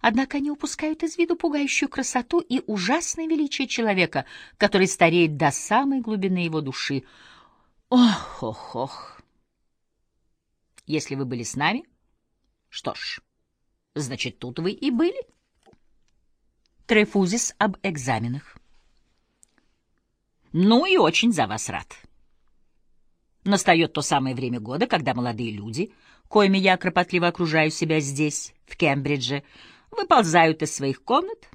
Однако они упускают из виду пугающую красоту и ужасное величие человека, который стареет до самой глубины его души. Ох, ох, ох. Если вы были с нами, что ж, значит, тут вы и были. Трефузис об экзаменах. Ну и очень за вас рад. Настает то самое время года, когда молодые люди, коими я кропотливо окружаю себя здесь, в Кембридже, выползают из своих комнат,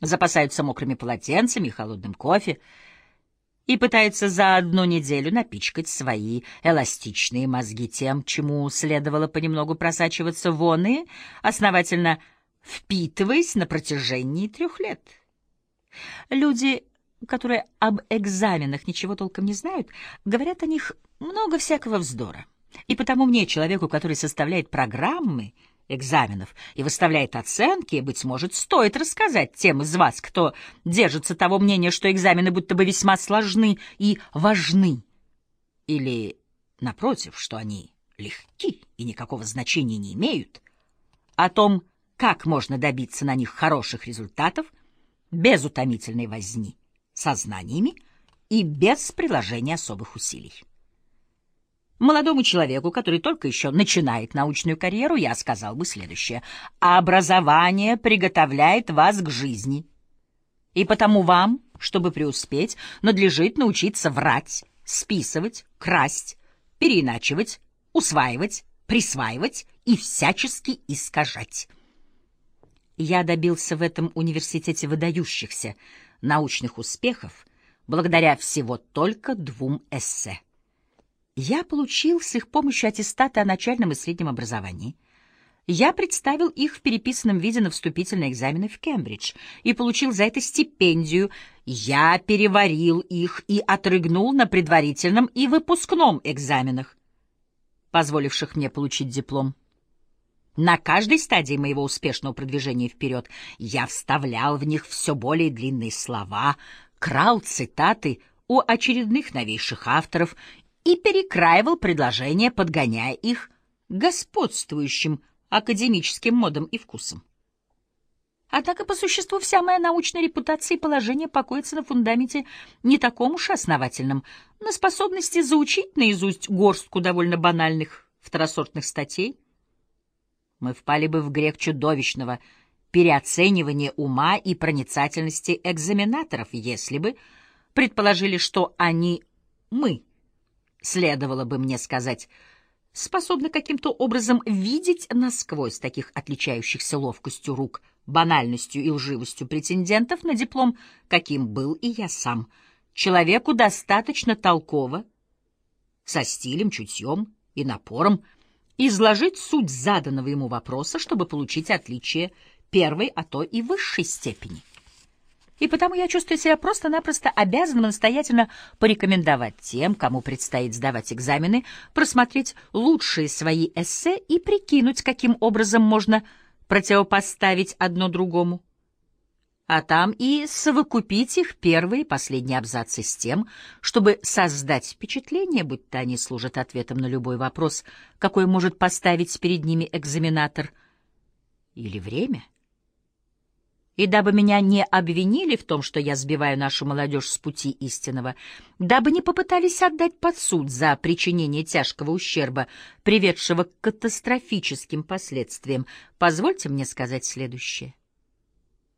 запасаются мокрыми полотенцами и холодным кофе и пытаются за одну неделю напичкать свои эластичные мозги тем, чему следовало понемногу просачиваться вон и основательно впитываясь на протяжении трех лет. Люди, которые об экзаменах ничего толком не знают, говорят о них много всякого вздора. И потому мне, человеку, который составляет программы экзаменов и выставляет оценки, быть может, стоит рассказать тем из вас, кто держится того мнения, что экзамены будто бы весьма сложны и важны. Или, напротив, что они легки и никакого значения не имеют, о том, как можно добиться на них хороших результатов без утомительной возни со знаниями и без приложения особых усилий. Молодому человеку, который только еще начинает научную карьеру, я сказал бы следующее. Образование приготовляет вас к жизни. И потому вам, чтобы преуспеть, надлежит научиться врать, списывать, красть, переиначивать, усваивать, присваивать и всячески искажать. Я добился в этом университете выдающихся научных успехов благодаря всего только двум эссе. Я получил с их помощью аттестаты о начальном и среднем образовании. Я представил их в переписанном виде на вступительные экзамены в Кембридж и получил за это стипендию. Я переварил их и отрыгнул на предварительном и выпускном экзаменах, позволивших мне получить диплом. На каждой стадии моего успешного продвижения вперед я вставлял в них все более длинные слова, крал цитаты у очередных новейших авторов и перекраивал предложения, подгоняя их господствующим академическим модам и вкусам. Однако по существу вся моя научная репутация и положение покоятся на фундаменте не таком уж основательном, на способности заучить наизусть горстку довольно банальных второсортных статей, мы впали бы в грех чудовищного переоценивания ума и проницательности экзаменаторов, если бы предположили, что они мы, следовало бы мне сказать, способны каким-то образом видеть насквозь таких отличающихся ловкостью рук, банальностью и лживостью претендентов на диплом, каким был и я сам. Человеку достаточно толково, со стилем, чутьем и напором, изложить суть заданного ему вопроса, чтобы получить отличие первой, а то и высшей степени. И потому я чувствую себя просто-напросто обязанным настоятельно порекомендовать тем, кому предстоит сдавать экзамены, просмотреть лучшие свои эссе и прикинуть, каким образом можно противопоставить одно другому а там и совокупить их первые и последние абзацы с тем, чтобы создать впечатление, будто они служат ответом на любой вопрос, какой может поставить перед ними экзаменатор или время. И дабы меня не обвинили в том, что я сбиваю нашу молодежь с пути истинного, дабы не попытались отдать под суд за причинение тяжкого ущерба, приведшего к катастрофическим последствиям, позвольте мне сказать следующее.